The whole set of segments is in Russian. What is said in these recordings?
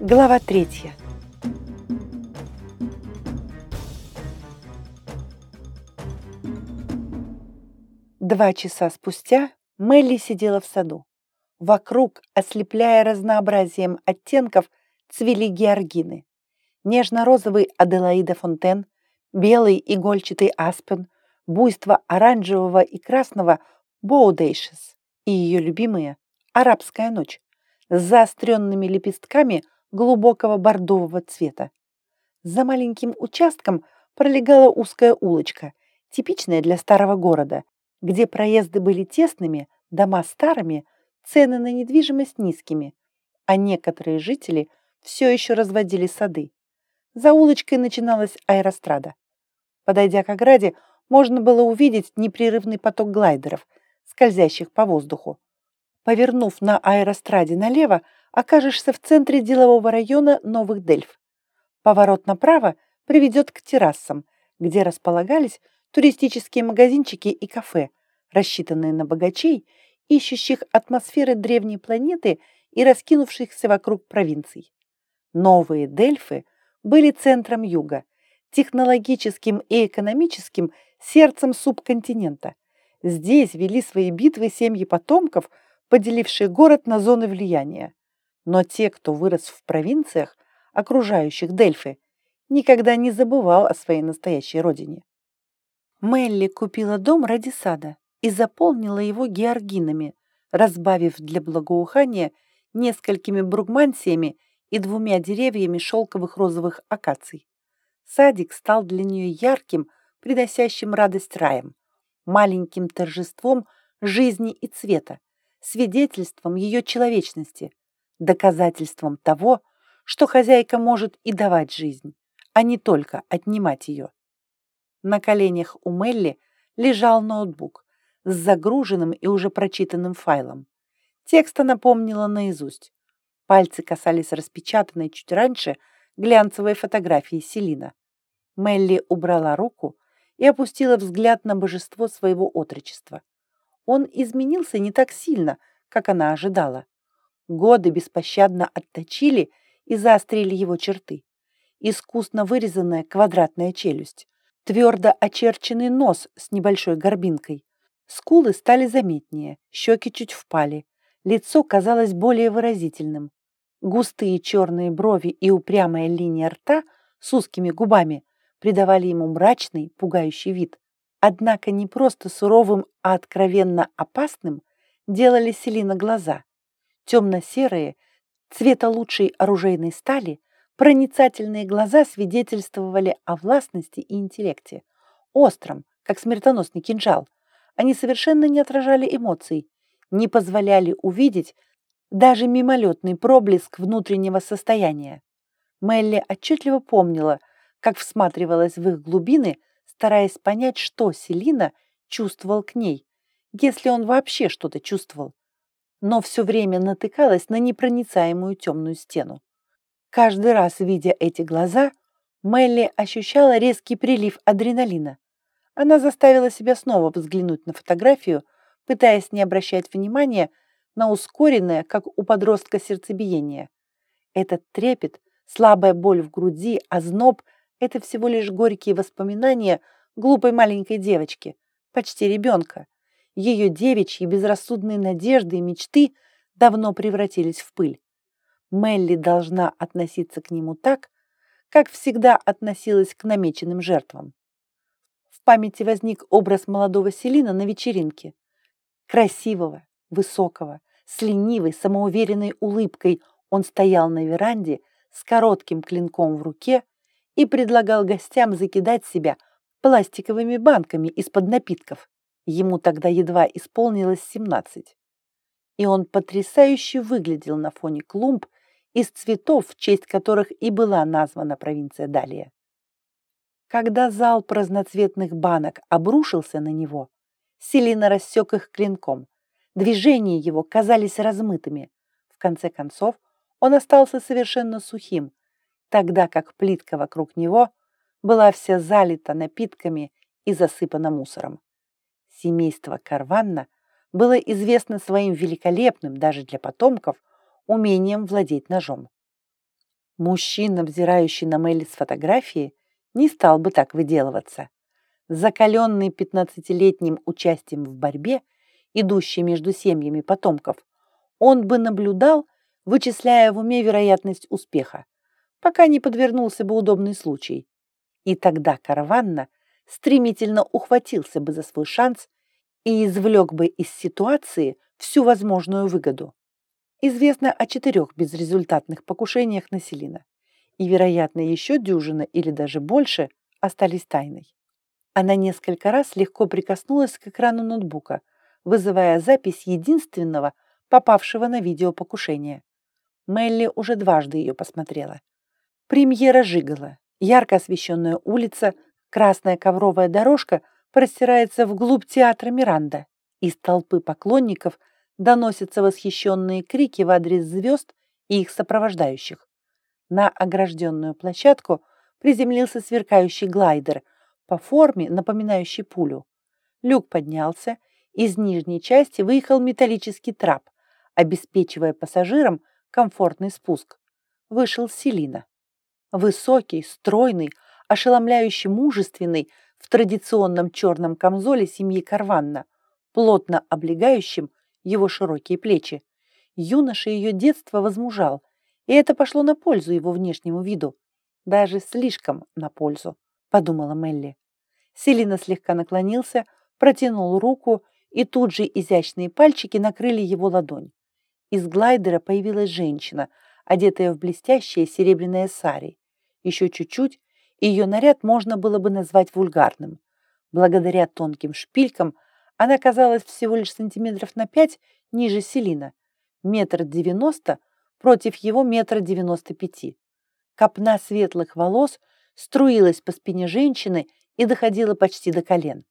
Глава третья. Два часа спустя Мелли сидела в саду. Вокруг, ослепляя разнообразием оттенков, цвели георгины. Нежно-розовый Аделаида Фонтен, белый игольчатый аспен, буйство оранжевого и красного Боудейшес и ее любимая арабская ночь с заостренными лепестками – глубокого бордового цвета. За маленьким участком пролегала узкая улочка, типичная для старого города, где проезды были тесными, дома старыми, цены на недвижимость низкими, а некоторые жители все еще разводили сады. За улочкой начиналась аэрострада. Подойдя к ограде, можно было увидеть непрерывный поток глайдеров, скользящих по воздуху. Повернув на аэростраде налево, окажешься в центре делового района Новых Дельф. Поворот направо приведет к террасам, где располагались туристические магазинчики и кафе, рассчитанные на богачей, ищущих атмосферы древней планеты и раскинувшихся вокруг провинций. Новые Дельфы были центром юга, технологическим и экономическим сердцем субконтинента. Здесь вели свои битвы семьи потомков, поделившие город на зоны влияния. Но те, кто вырос в провинциях, окружающих Дельфы, никогда не забывал о своей настоящей родине. Мелли купила дом ради сада и заполнила его георгинами, разбавив для благоухания несколькими бругмансиями и двумя деревьями шелковых розовых акаций. Садик стал для нее ярким, приносящим радость раем, маленьким торжеством жизни и цвета, свидетельством ее человечности – доказательством того, что хозяйка может и давать жизнь, а не только отнимать ее. На коленях у Мелли лежал ноутбук с загруженным и уже прочитанным файлом. Текста напомнила наизусть. Пальцы касались распечатанной чуть раньше глянцевой фотографии Селина. Мелли убрала руку и опустила взгляд на божество своего отрочества. Он изменился не так сильно, как она ожидала. Годы беспощадно отточили и заострили его черты. Искусно вырезанная квадратная челюсть, твердо очерченный нос с небольшой горбинкой. Скулы стали заметнее, щеки чуть впали, лицо казалось более выразительным. Густые черные брови и упрямая линия рта с узкими губами придавали ему мрачный, пугающий вид. Однако не просто суровым, а откровенно опасным делали Селина глаза темно-серые, цвета лучшей оружейной стали, проницательные глаза свидетельствовали о властности и интеллекте. Остром, как смертоносный кинжал, они совершенно не отражали эмоций, не позволяли увидеть даже мимолетный проблеск внутреннего состояния. Мелли отчетливо помнила, как всматривалась в их глубины, стараясь понять, что Селина чувствовал к ней, если он вообще что-то чувствовал но все время натыкалась на непроницаемую темную стену. Каждый раз, видя эти глаза, Мелли ощущала резкий прилив адреналина. Она заставила себя снова взглянуть на фотографию, пытаясь не обращать внимания на ускоренное, как у подростка, сердцебиение. Этот трепет, слабая боль в груди, озноб – это всего лишь горькие воспоминания глупой маленькой девочки, почти ребенка, ее девичьи безрассудные надежды и мечты давно превратились в пыль. Мелли должна относиться к нему так, как всегда относилась к намеченным жертвам. В памяти возник образ молодого Селина на вечеринке. Красивого, высокого, с ленивой, самоуверенной улыбкой он стоял на веранде с коротким клинком в руке и предлагал гостям закидать себя пластиковыми банками из-под напитков. Ему тогда едва исполнилось 17. И он потрясающе выглядел на фоне клумб из цветов, в честь которых и была названа провинция Далия. Когда зал разноцветных банок обрушился на него, Селина рассек их клинком. Движения его казались размытыми. В конце концов, он остался совершенно сухим, тогда как плитка вокруг него была вся залита напитками и засыпана мусором. Семейство Карванна было известно своим великолепным, даже для потомков, умением владеть ножом. Мужчина, взирающий на Мелли с фотографии, не стал бы так выделываться. Закаленный пятнадцатилетним участием в борьбе, идущей между семьями потомков, он бы наблюдал, вычисляя в уме вероятность успеха, пока не подвернулся бы удобный случай. И тогда Караванна стремительно ухватился бы за свой шанс и извлек бы из ситуации всю возможную выгоду. Известно о четырех безрезультатных покушениях на Селина, и, вероятно, еще дюжина или даже больше остались тайной. Она несколько раз легко прикоснулась к экрану ноутбука, вызывая запись единственного, попавшего на видео покушения. Мелли уже дважды ее посмотрела. Премьера жигала, ярко освещенная улица, красная ковровая дорожка простирается вглубь театра Миранда. Из толпы поклонников доносятся восхищенные крики в адрес звезд и их сопровождающих. На огражденную площадку приземлился сверкающий глайдер, по форме напоминающий пулю. Люк поднялся, из нижней части выехал металлический трап, обеспечивая пассажирам комфортный спуск. Вышел Селина. Высокий, стройный, ошеломляюще мужественный в традиционном черном камзоле семьи Карванна, плотно облегающим его широкие плечи. Юноша ее детства возмужал, и это пошло на пользу его внешнему виду. Даже слишком на пользу, подумала Мелли. Селина слегка наклонился, протянул руку, и тут же изящные пальчики накрыли его ладонь. Из глайдера появилась женщина, одетая в блестящее серебряное сари. Еще чуть-чуть, ее наряд можно было бы назвать вульгарным. Благодаря тонким шпилькам она казалась всего лишь сантиметров на пять ниже Селина, метр девяносто против его метра девяносто пяти. Копна светлых волос струилась по спине женщины и доходила почти до колен.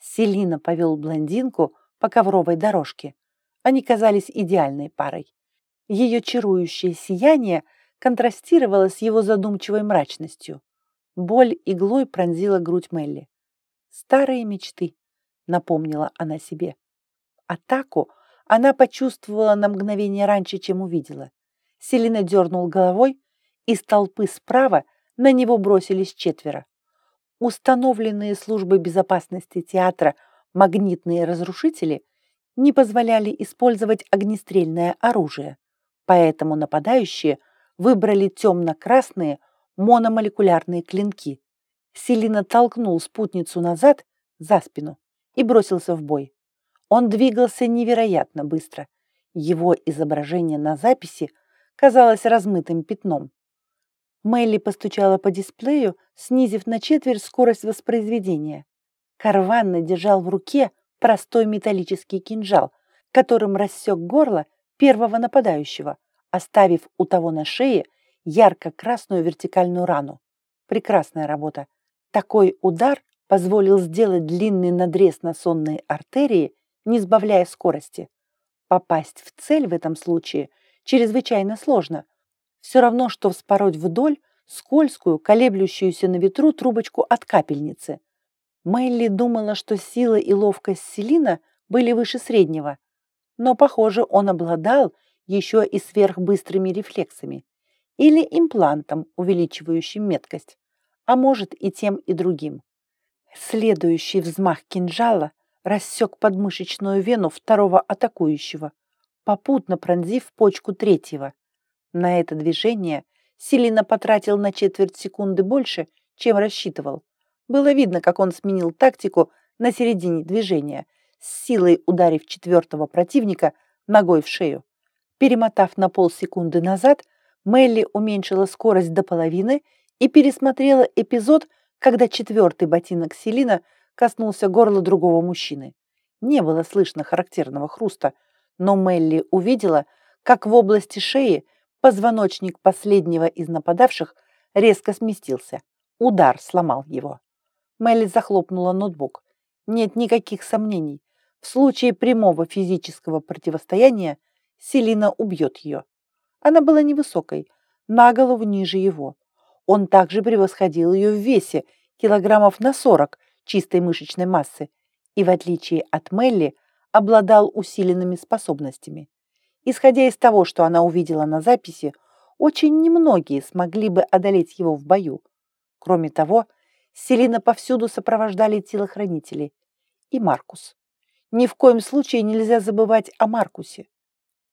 Селина повел блондинку по ковровой дорожке. Они казались идеальной парой. Ее чарующее сияние контрастировало с его задумчивой мрачностью. Боль иглой пронзила грудь Мелли. Старые мечты, напомнила она себе. Атаку она почувствовала на мгновение раньше, чем увидела. Селина дернул головой, из толпы справа на него бросились четверо. Установленные службой безопасности театра магнитные разрушители не позволяли использовать огнестрельное оружие, поэтому нападающие выбрали темно-красные мономолекулярные клинки. Селина толкнул спутницу назад, за спину, и бросился в бой. Он двигался невероятно быстро. Его изображение на записи казалось размытым пятном. Мелли постучала по дисплею, снизив на четверть скорость воспроизведения. Карванна держал в руке простой металлический кинжал, которым рассек горло первого нападающего, оставив у того на шее ярко-красную вертикальную рану. Прекрасная работа. Такой удар позволил сделать длинный надрез на сонной артерии, не сбавляя скорости. Попасть в цель в этом случае чрезвычайно сложно. Все равно, что вспороть вдоль скользкую, колеблющуюся на ветру трубочку от капельницы. Мелли думала, что сила и ловкость Селина были выше среднего, но, похоже, он обладал еще и сверхбыстрыми рефлексами или имплантом, увеличивающим меткость, а может и тем, и другим. Следующий взмах кинжала рассек подмышечную вену второго атакующего, попутно пронзив почку третьего. На это движение Селина потратил на четверть секунды больше, чем рассчитывал. Было видно, как он сменил тактику на середине движения, с силой ударив четвертого противника ногой в шею. Перемотав на полсекунды назад, Мелли уменьшила скорость до половины и пересмотрела эпизод когда четвертый ботинок Селина коснулся горла другого мужчины. Не было слышно характерного хруста, но Мелли увидела, как в области шеи позвоночник последнего из нападавших резко сместился. Удар сломал его. Мелли захлопнула ноутбук. Нет никаких сомнений. В случае прямого физического противостояния Селина убьет ее. Она была невысокой, на голову ниже его. Он также превосходил ее в весе, килограммов на 40 чистой мышечной массы, и, в отличие от Мелли, обладал усиленными способностями. Исходя из того, что она увидела на записи, очень немногие смогли бы одолеть его в бою. Кроме того, Селина повсюду сопровождали телохранители. И Маркус. Ни в коем случае нельзя забывать о Маркусе.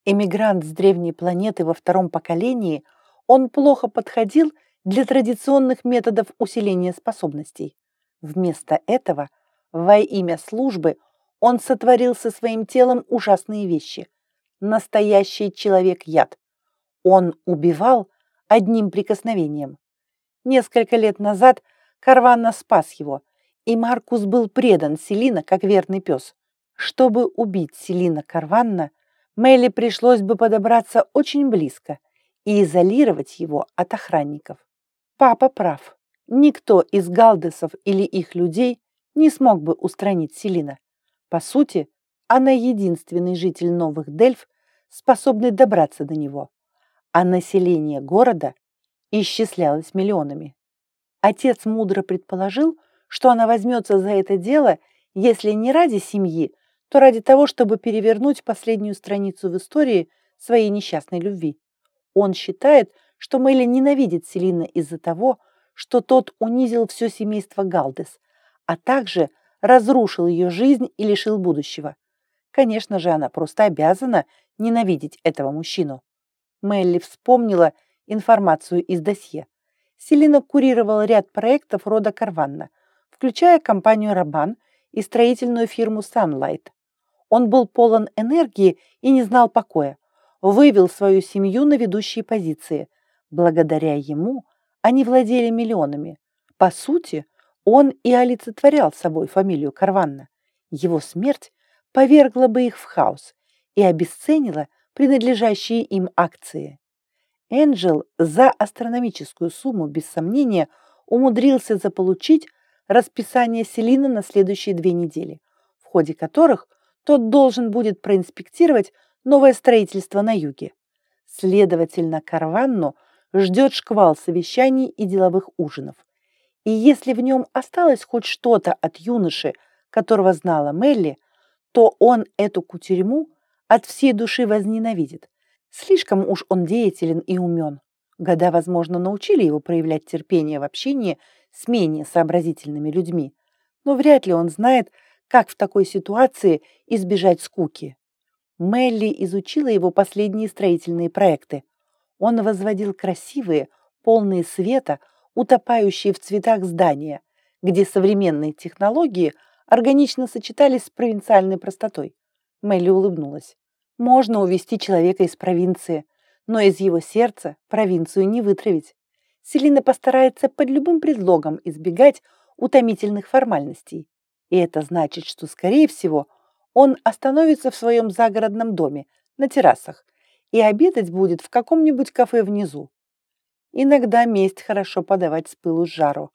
Эмигрант с древней планеты во втором поколении, он плохо подходил для традиционных методов усиления способностей. Вместо этого, во имя службы, он сотворил со своим телом ужасные вещи. Настоящий человек-яд. Он убивал одним прикосновением. Несколько лет назад Карванна спас его, и Маркус был предан Селина как верный пес. Чтобы убить Селина Карванна, Мелли пришлось бы подобраться очень близко и изолировать его от охранников. Папа прав. Никто из галдесов или их людей не смог бы устранить Селина. По сути, она единственный житель Новых Дельф, способный добраться до него а население города исчислялось миллионами. Отец мудро предположил, что она возьмется за это дело, если не ради семьи, то ради того, чтобы перевернуть последнюю страницу в истории своей несчастной любви. Он считает, что Мэлли ненавидит Селина из-за того, что тот унизил все семейство Галдес, а также разрушил ее жизнь и лишил будущего. Конечно же, она просто обязана ненавидеть этого мужчину. Мелли вспомнила информацию из досье. Селина курировала ряд проектов рода Карванна, включая компанию «Рабан» и строительную фирму Sunlight. Он был полон энергии и не знал покоя. Вывел свою семью на ведущие позиции. Благодаря ему они владели миллионами. По сути, он и олицетворял собой фамилию Карванна. Его смерть повергла бы их в хаос и обесценила принадлежащие им акции. Энджел за астрономическую сумму, без сомнения, умудрился заполучить расписание Селина на следующие две недели, в ходе которых тот должен будет проинспектировать новое строительство на юге. Следовательно, Карванну ждет шквал совещаний и деловых ужинов. И если в нем осталось хоть что-то от юноши, которого знала Мелли, то он эту кутерьму от всей души возненавидит. Слишком уж он деятелен и умен. Года, возможно, научили его проявлять терпение в общении с менее сообразительными людьми, но вряд ли он знает, как в такой ситуации избежать скуки. Мелли изучила его последние строительные проекты. Он возводил красивые, полные света, утопающие в цветах здания, где современные технологии органично сочетались с провинциальной простотой. Мелли улыбнулась. Можно увести человека из провинции, но из его сердца провинцию не вытравить. Селина постарается под любым предлогом избегать утомительных формальностей. И это значит, что, скорее всего, он остановится в своем загородном доме, на террасах, и обедать будет в каком-нибудь кафе внизу. Иногда месть хорошо подавать с пылу с жару.